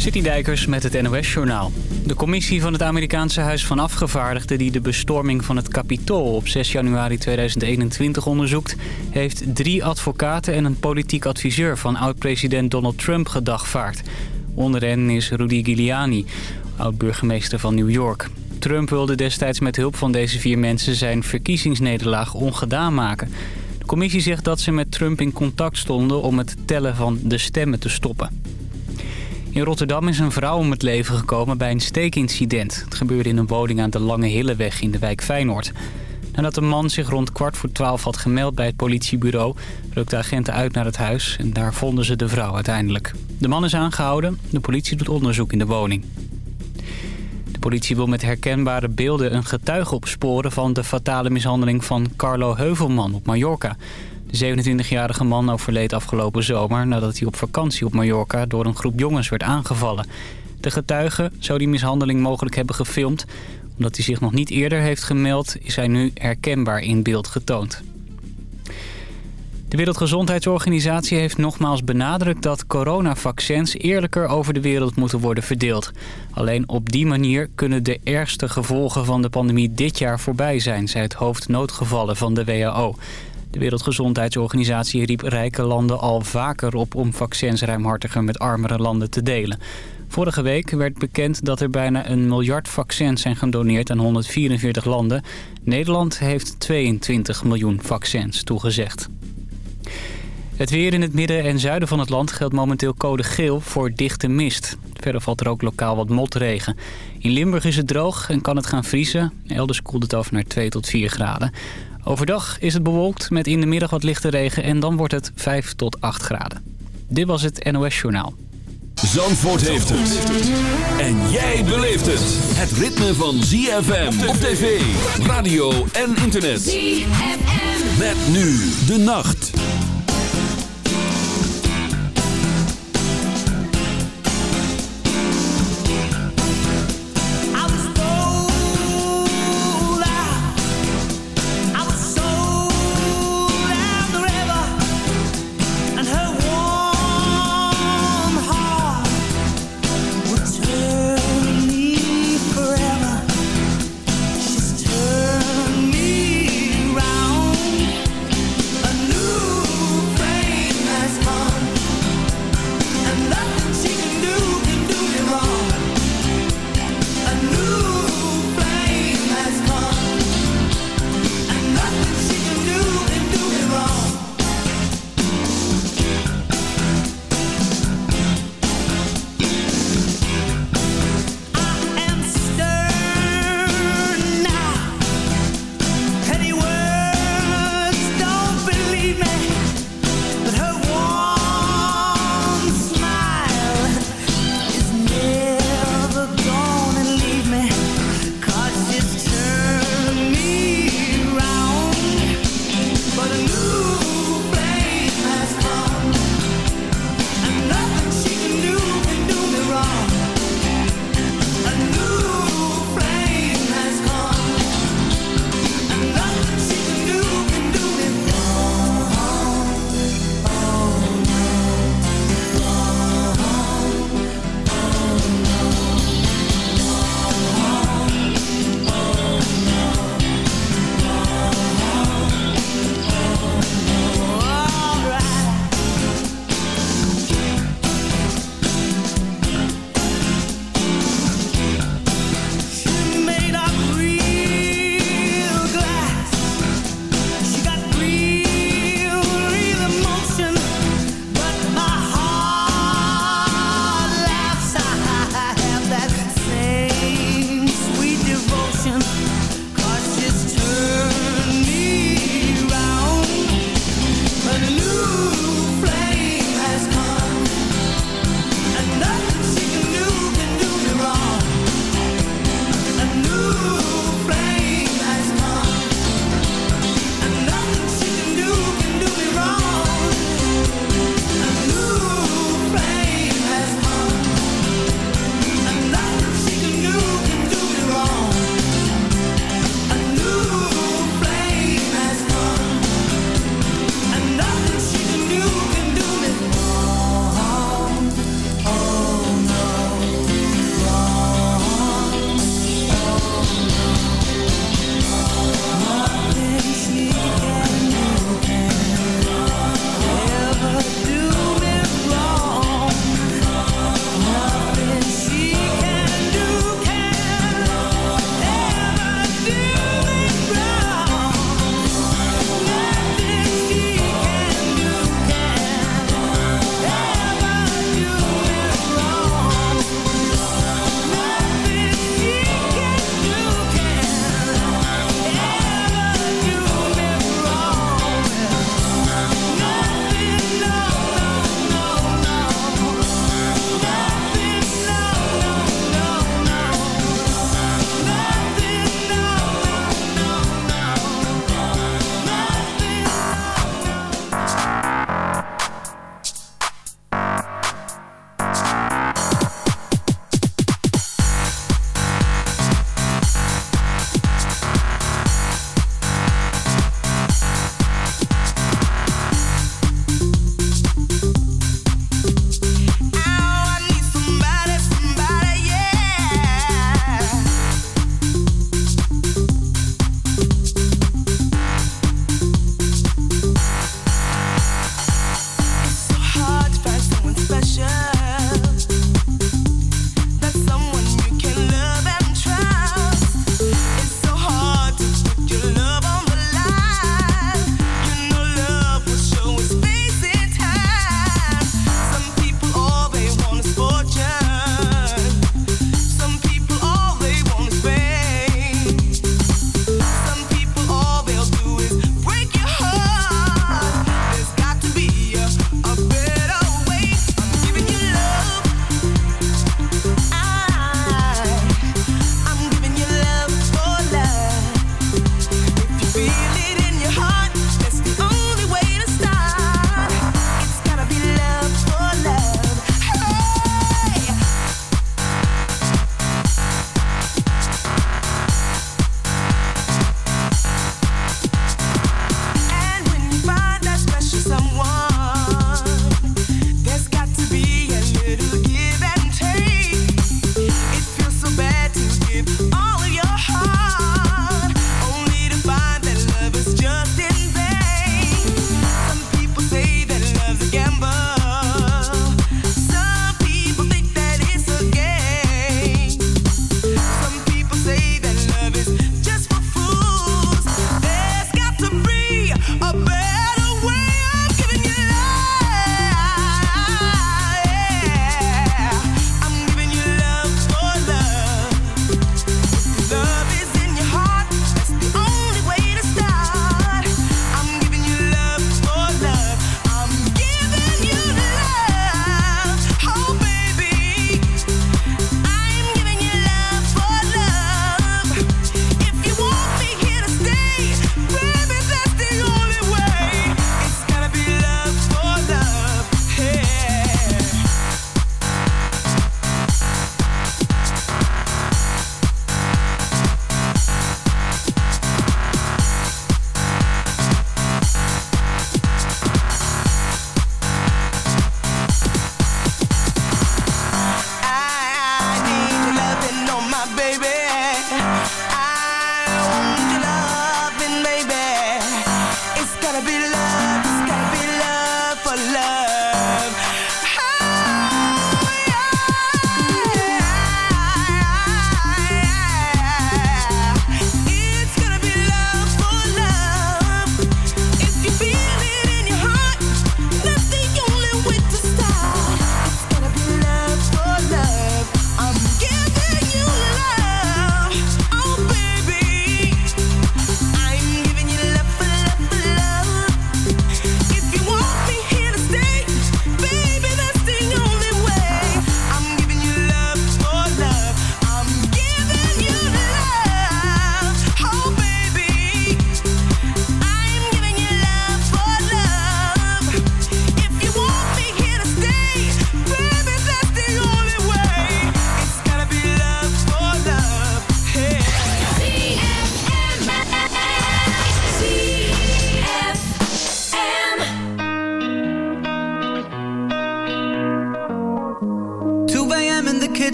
Citydijkers met het NOS-journaal. De commissie van het Amerikaanse Huis van Afgevaardigden... die de bestorming van het Capitool op 6 januari 2021 onderzoekt... heeft drie advocaten en een politiek adviseur... van oud-president Donald Trump gedagvaard. Onder hen is Rudy Giuliani, oud-burgemeester van New York. Trump wilde destijds met hulp van deze vier mensen... zijn verkiezingsnederlaag ongedaan maken. De commissie zegt dat ze met Trump in contact stonden... om het tellen van de stemmen te stoppen. In Rotterdam is een vrouw om het leven gekomen bij een steekincident. Het gebeurde in een woning aan de Lange Hilleweg in de wijk Feyenoord. Nadat de man zich rond kwart voor twaalf had gemeld bij het politiebureau... rukten agenten uit naar het huis en daar vonden ze de vrouw uiteindelijk. De man is aangehouden. De politie doet onderzoek in de woning. De politie wil met herkenbare beelden een getuige opsporen... van de fatale mishandeling van Carlo Heuvelman op Mallorca... De 27-jarige man overleed afgelopen zomer nadat hij op vakantie op Mallorca door een groep jongens werd aangevallen. De getuige zou die mishandeling mogelijk hebben gefilmd. Omdat hij zich nog niet eerder heeft gemeld is hij nu herkenbaar in beeld getoond. De Wereldgezondheidsorganisatie heeft nogmaals benadrukt dat coronavaccins eerlijker over de wereld moeten worden verdeeld. Alleen op die manier kunnen de ergste gevolgen van de pandemie dit jaar voorbij zijn, zei het hoofd noodgevallen van de WHO. De Wereldgezondheidsorganisatie riep rijke landen al vaker op om vaccins ruimhartiger met armere landen te delen. Vorige week werd bekend dat er bijna een miljard vaccins zijn gedoneerd aan 144 landen. Nederland heeft 22 miljoen vaccins toegezegd. Het weer in het midden en zuiden van het land geldt momenteel code geel voor dichte mist. Verder valt er ook lokaal wat motregen. In Limburg is het droog en kan het gaan vriezen. Elders koelt het af naar 2 tot 4 graden. Overdag is het bewolkt met in de middag wat lichte regen en dan wordt het 5 tot 8 graden. Dit was het NOS Journaal. Zandvoort heeft het. En jij beleeft het. Het ritme van ZFM op tv, radio en internet. ZFM. Met nu de nacht.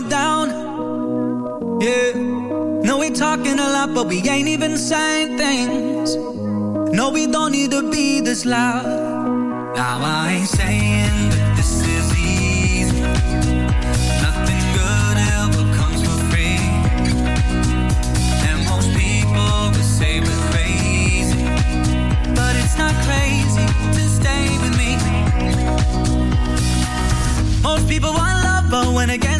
going down. Yeah. No, we talking a lot, but we ain't even saying things. No, we don't need to be this loud. Now I ain't saying that this is easy. Nothing good ever comes for free. And most people would say we're crazy. But it's not crazy to stay with me. Most people want love, but when it gets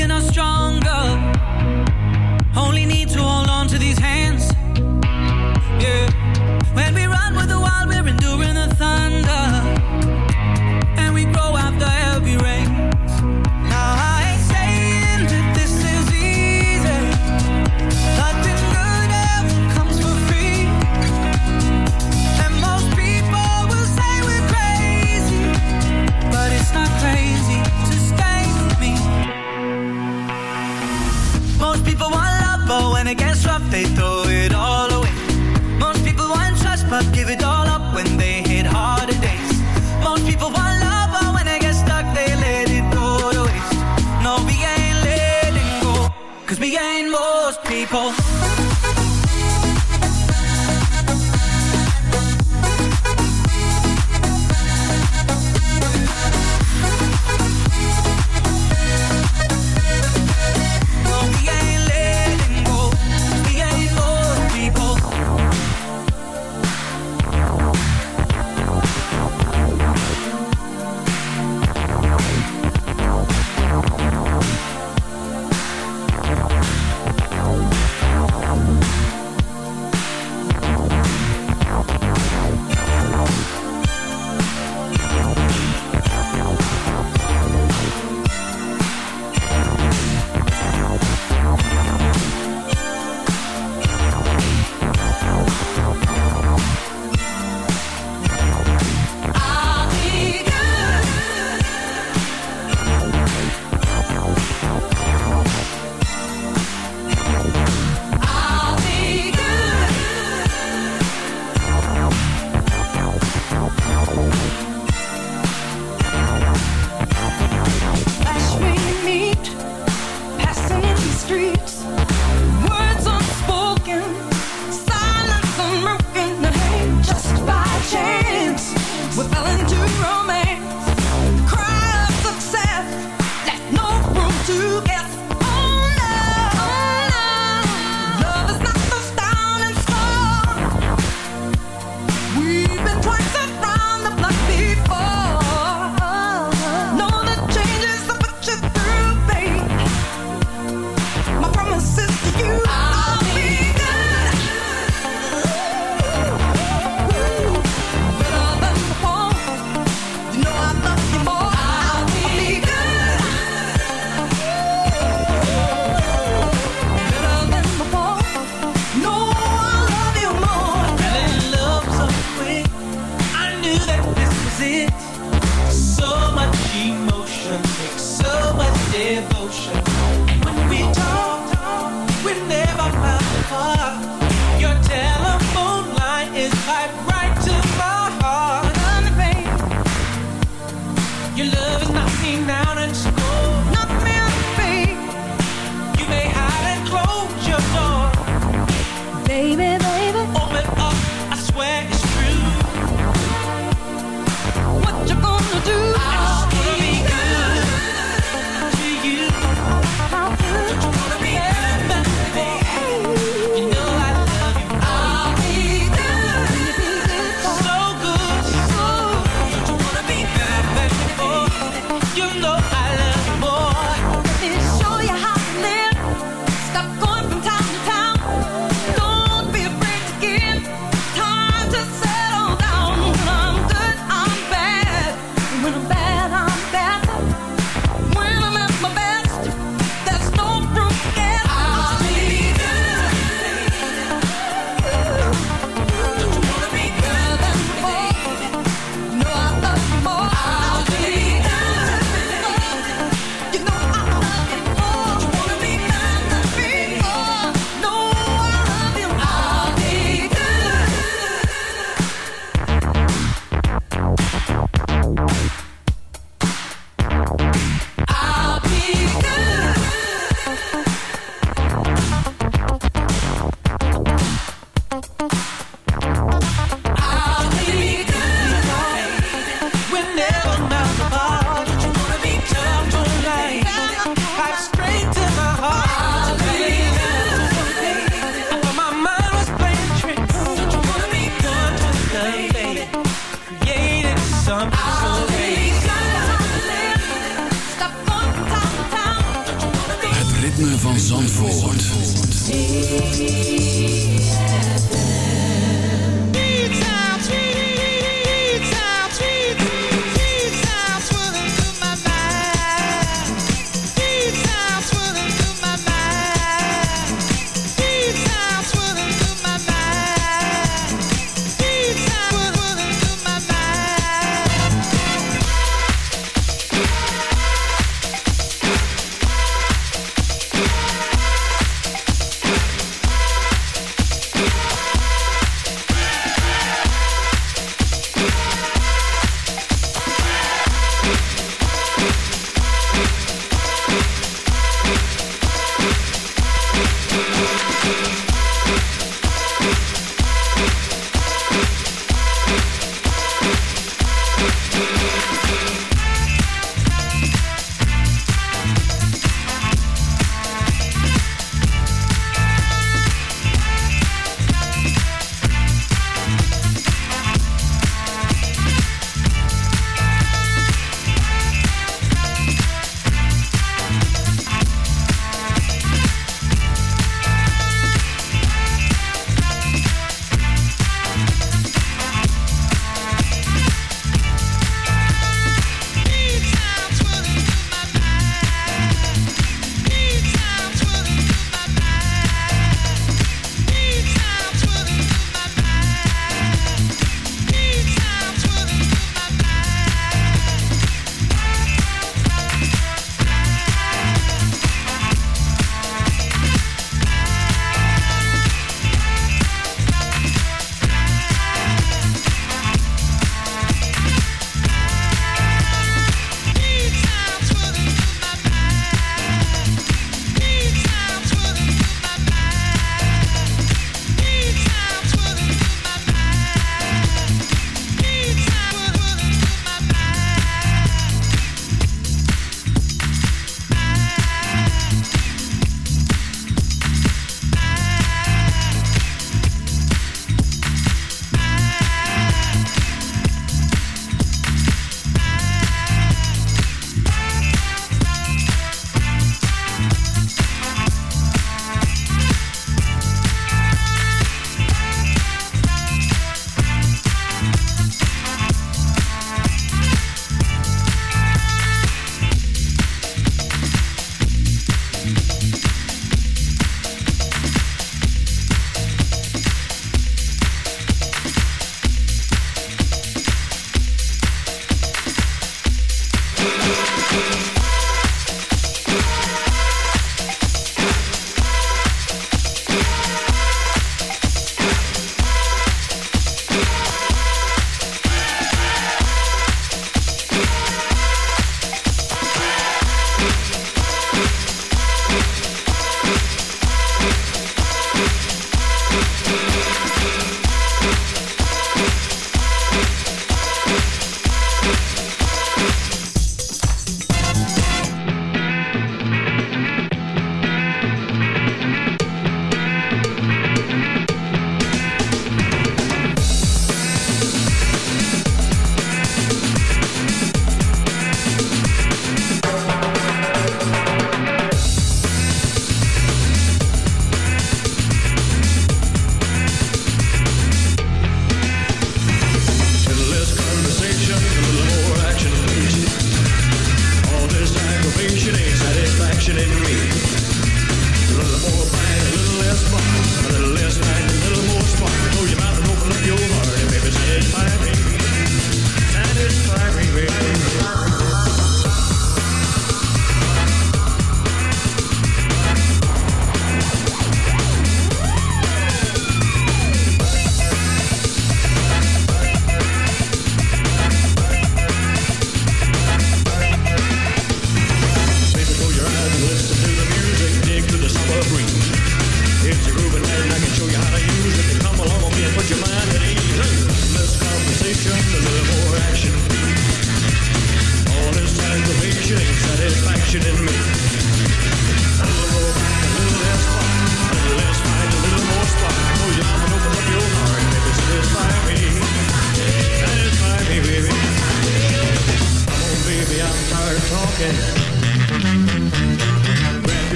taking us strong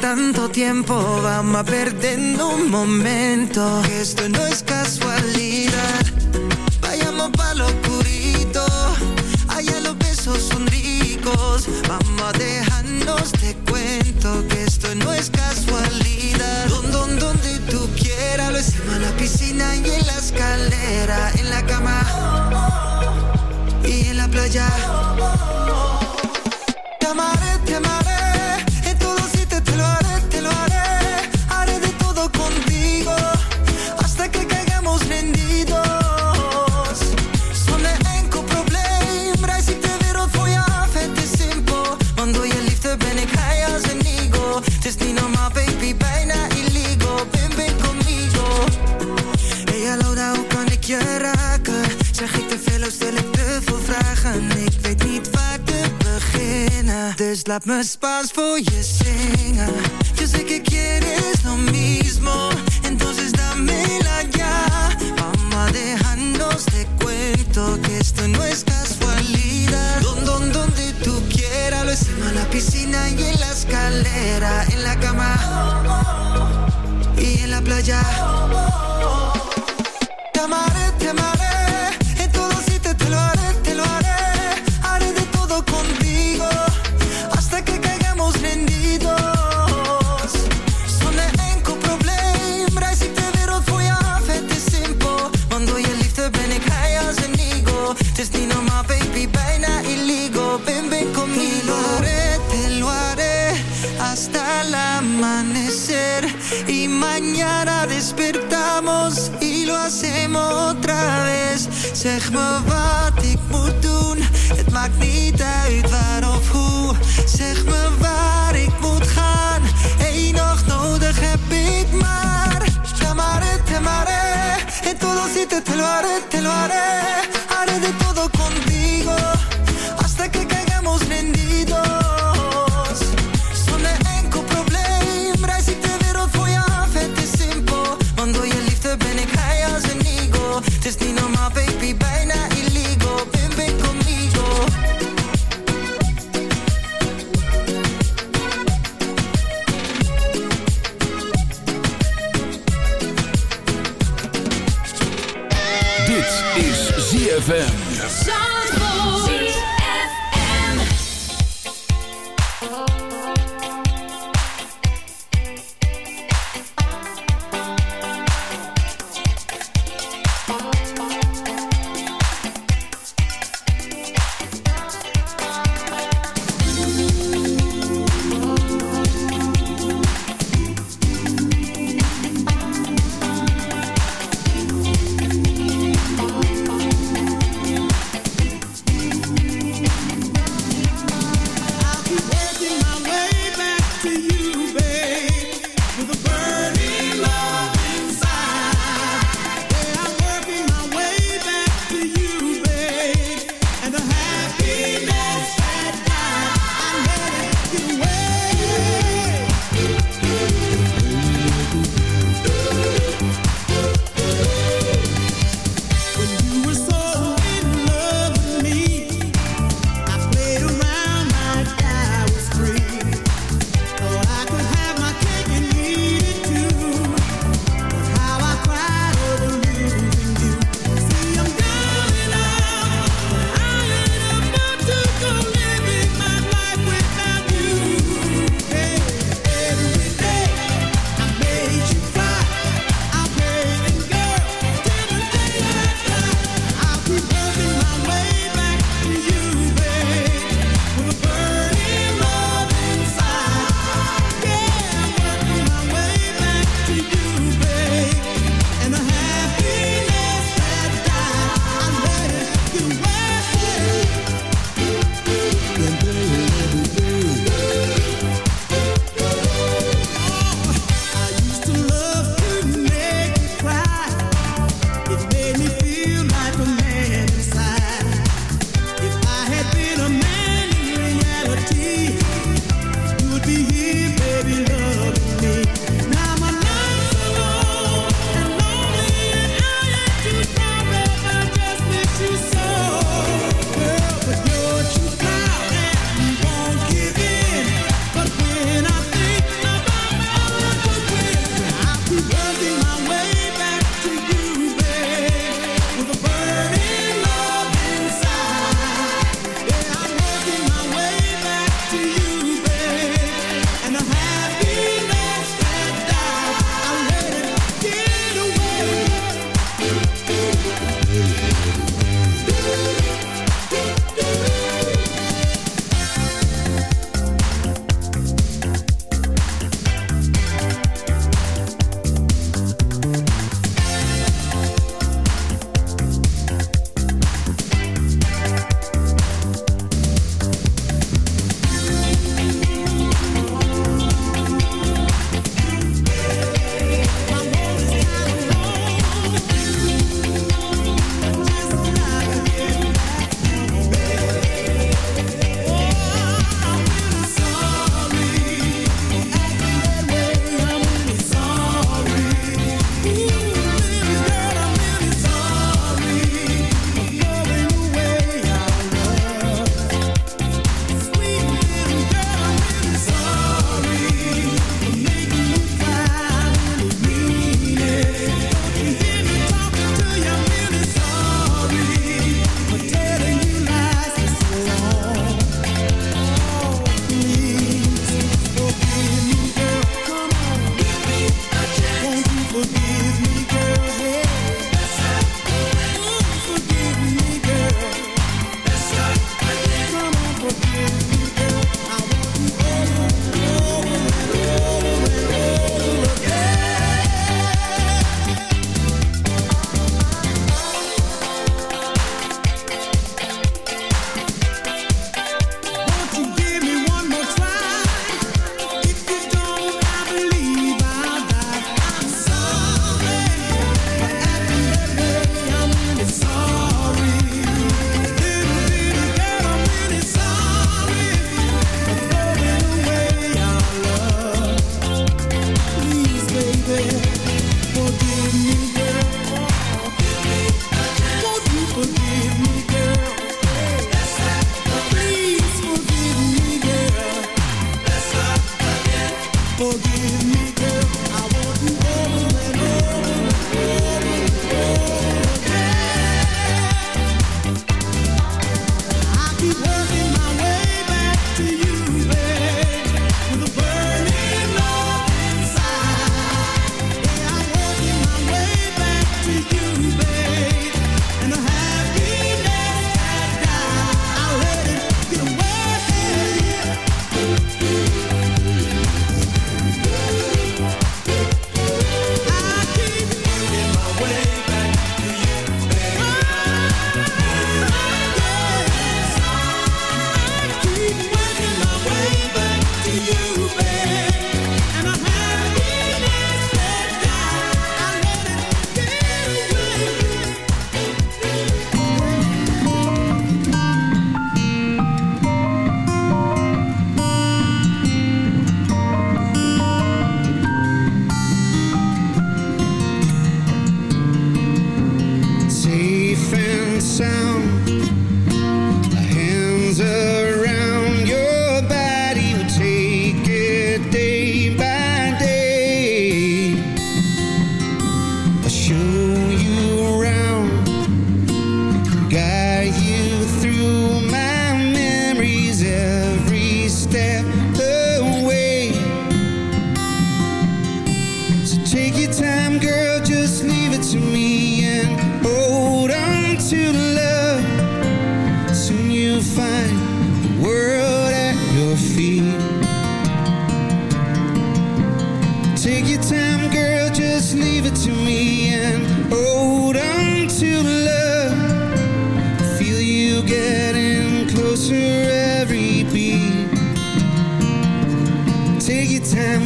tanto tiempo. Vamos a perder un momento. esto no es casualidad. Vayamos pa' lo oscurito. Allá los besos son ricos. Vamos a dejarnos de cuento que esto no es casualidad. Don, donde tú quieras, lo hicimos en la piscina y en la escalera, en la cama y en la playa. Laat me Spaans voor je zingen. Yo sé que quieres lo mismo. Entonces dámela ya. Vamos a dejarnos de cuento que esto no es casualidad. Don, don, donde tú quieras, lo hicimos en la piscina y en la escalera, en la cama y en la playa. Te amaré, te amaré, hacemos otra vez. Zeg me wat ik moet doen, het maakt niet uit waar of hoe. Zeg me waar ik moet gaan, één nacht nodig heb ik maar. Te te amaré, en todo sitio te lo haré, te lo. Haré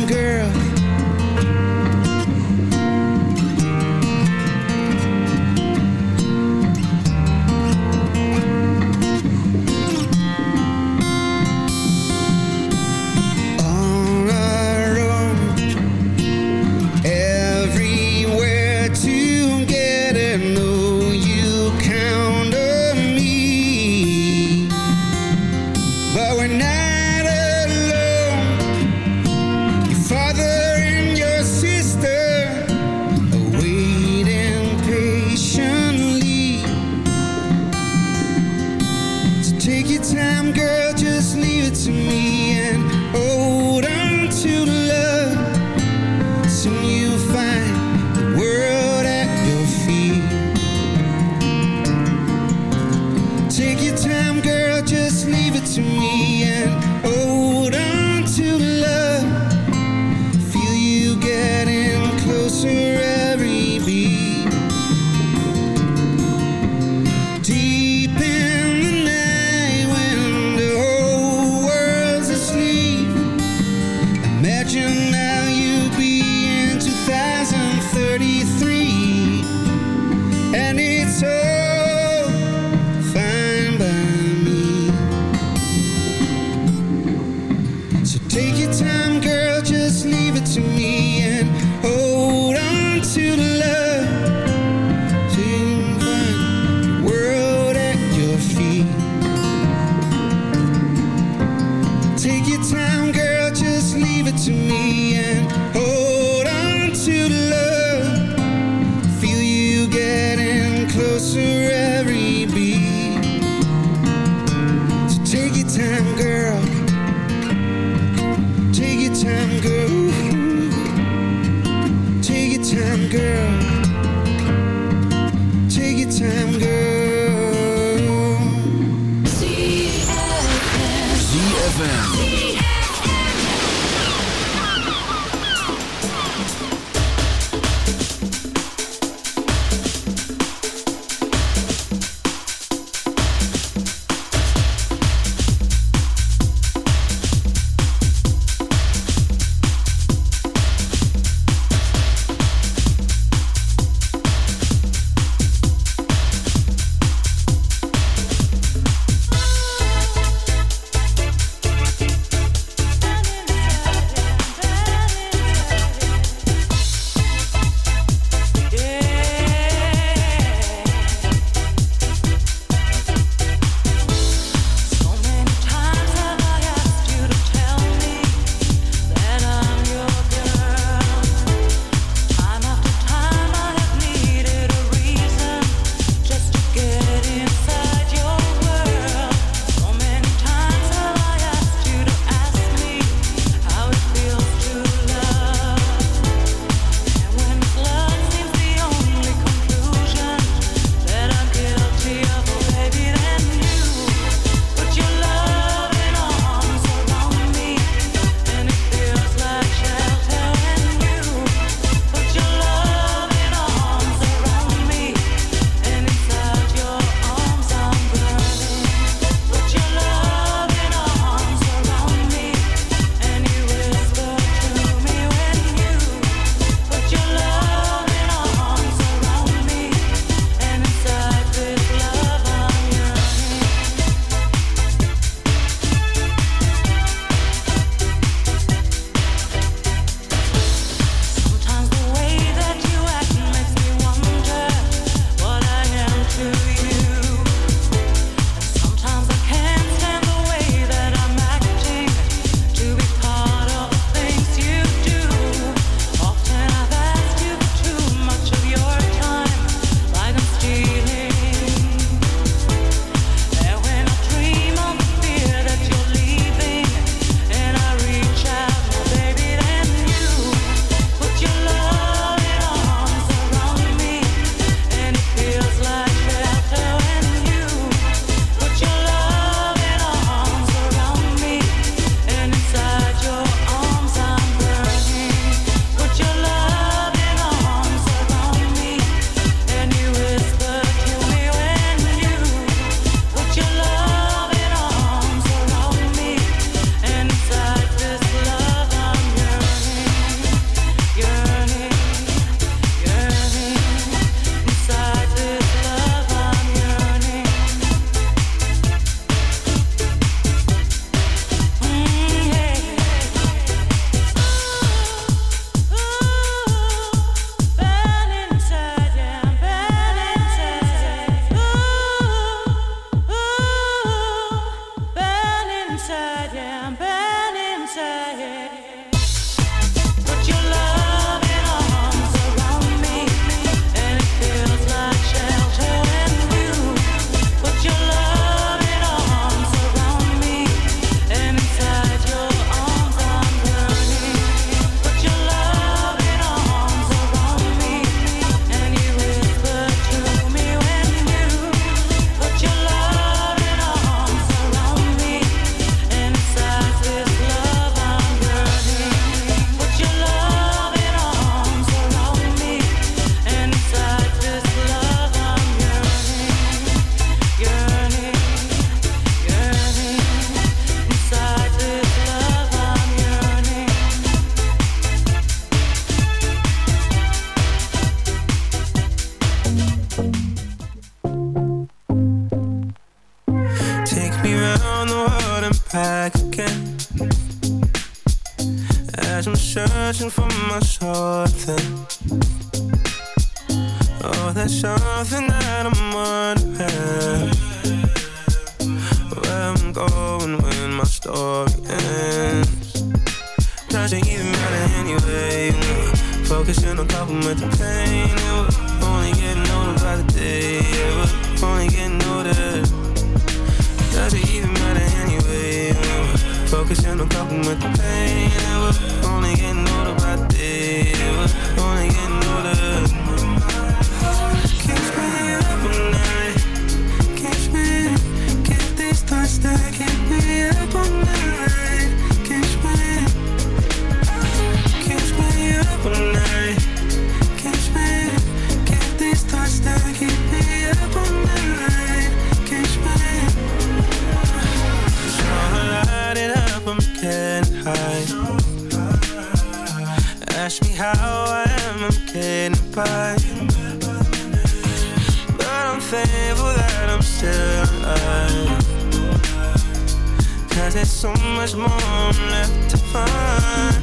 girl. how I am, I'm getting by. But I'm thankful that I'm still alive. Cause there's so much more I'm left to find.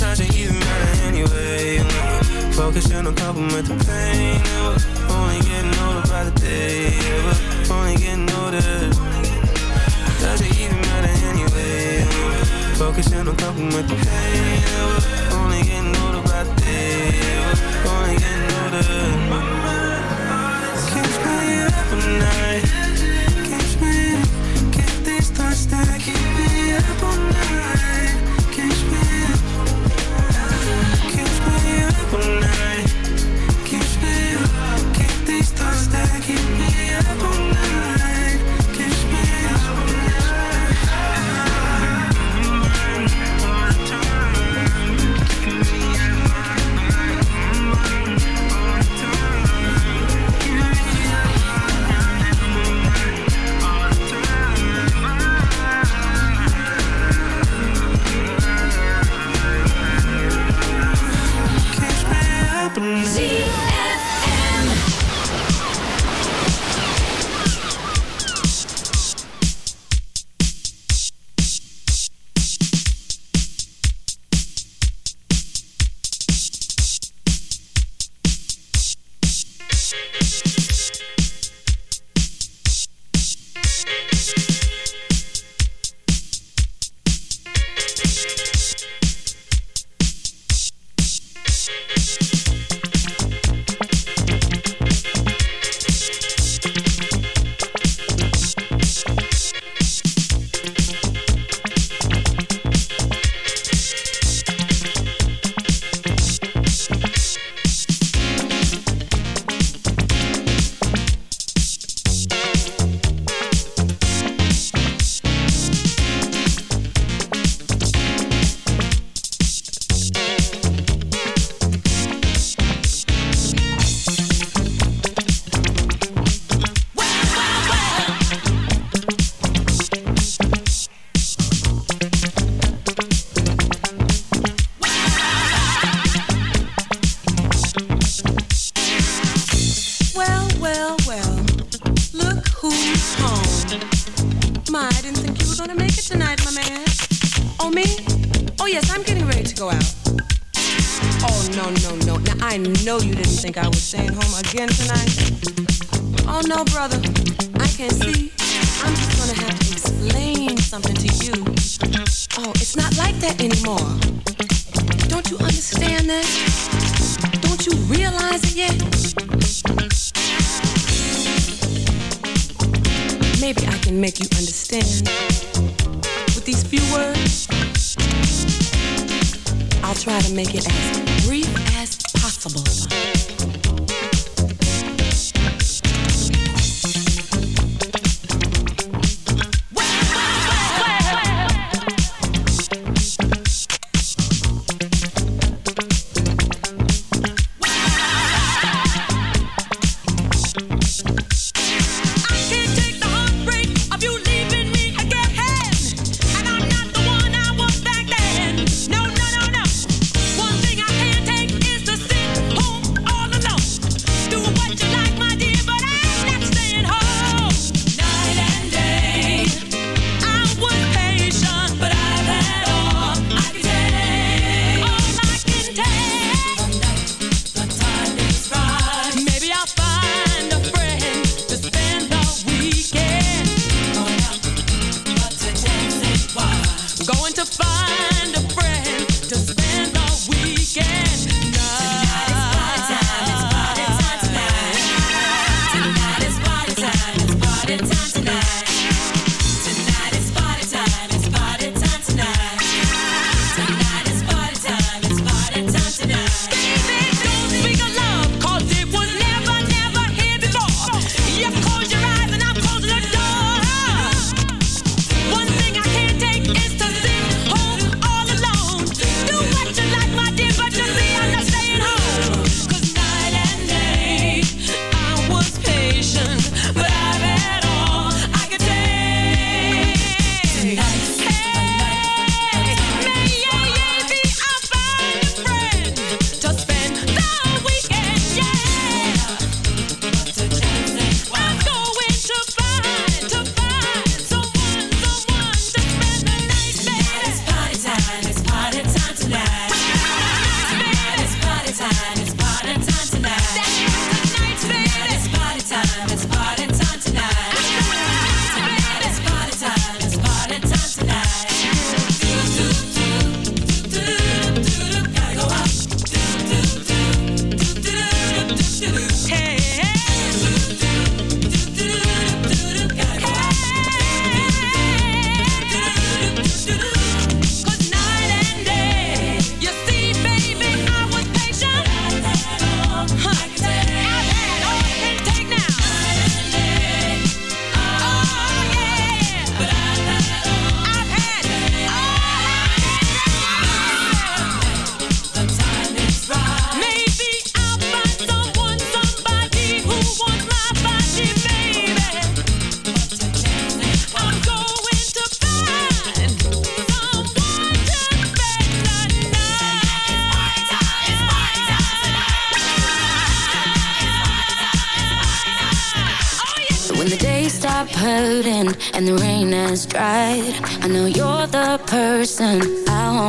Doesn't even matter anyway. Focus on coping with the pain. Only getting older by the day. Only getting older. Focusing on coping with the pain. Only getting older by the day Only getting older. Keeps me up at night. Keeps me. Keep these thoughts that keep me up all night. Keeps me Keeps me up all night. Keeps me Get these thoughts that keep me up all night.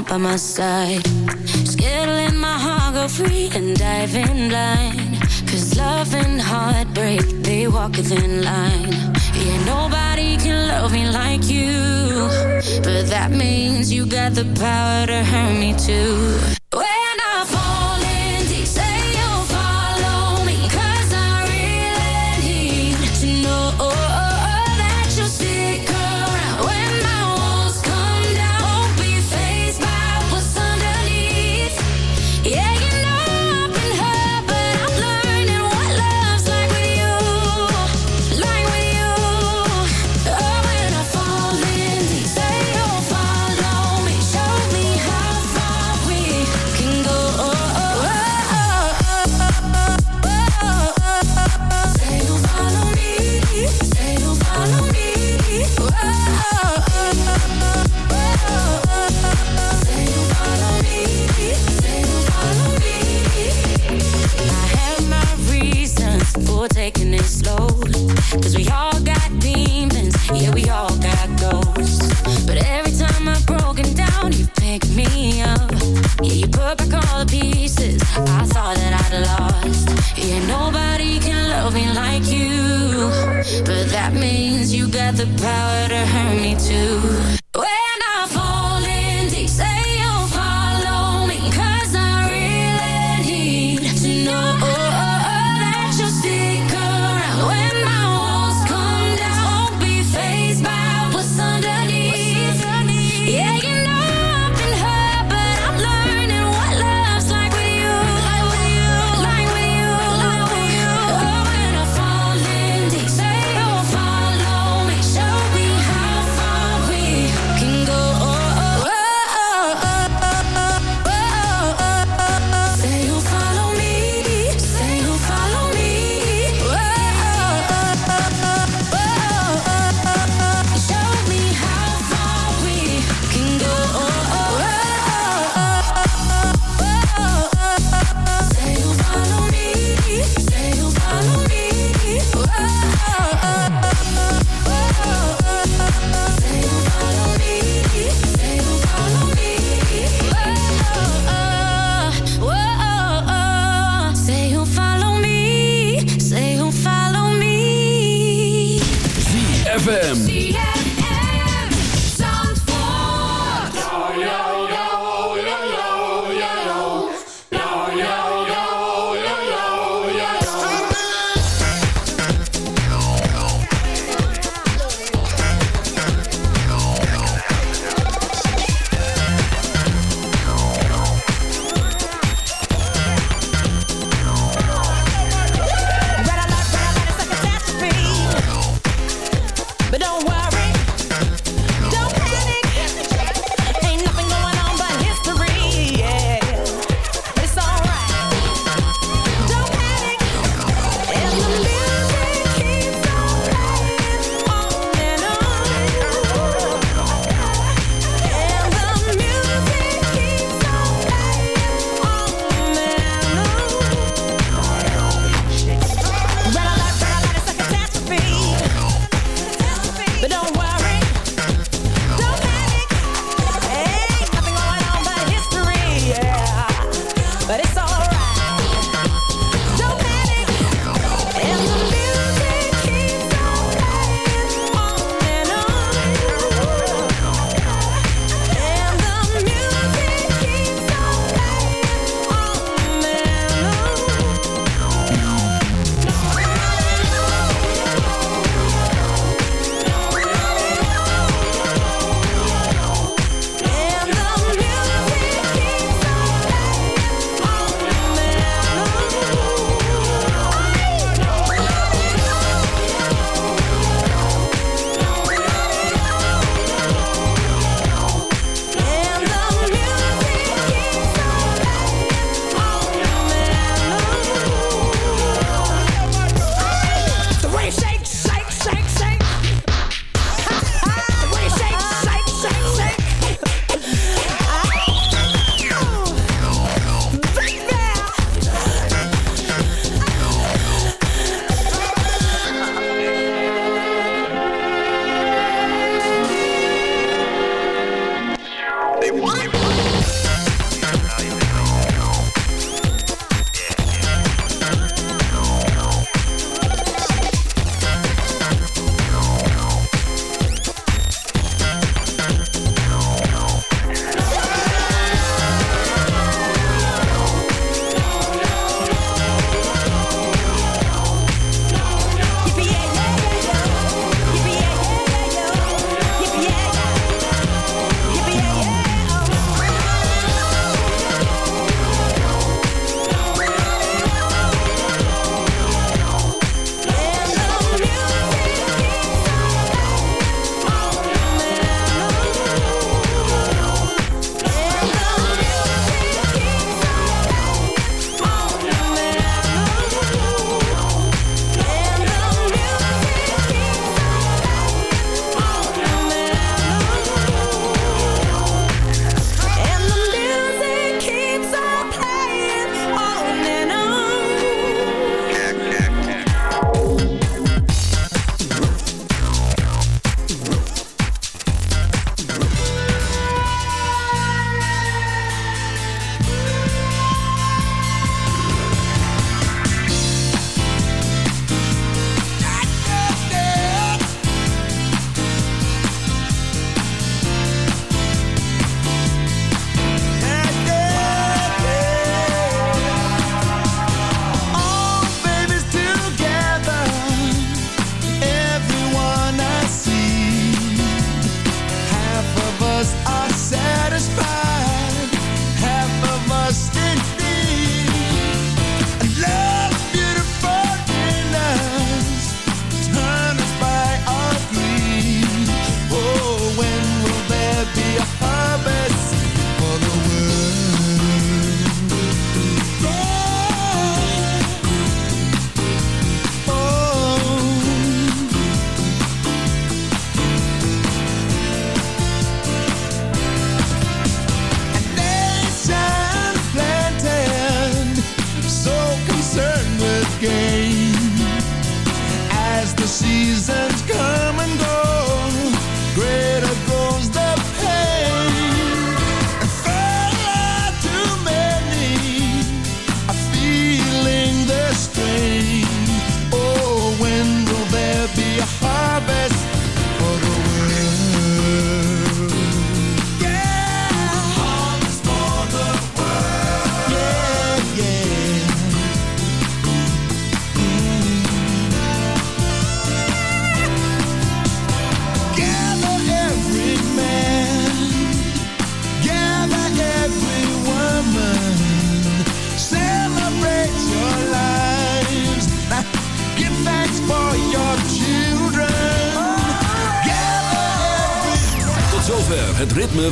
By my side. Let my heart go free and dive in blind. Cause love and heartbreak, they walk a thin line. Yeah, nobody can love me like you. But that means you got the power to hurt me too the power to hurt me too